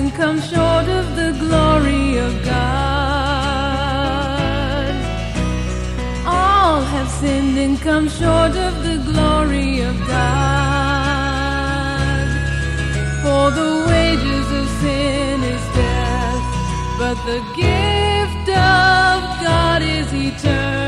can come short of the glory of God. All have sinned and come short of the glory of God. For the wages of sin is death, but the gift of God is eternal.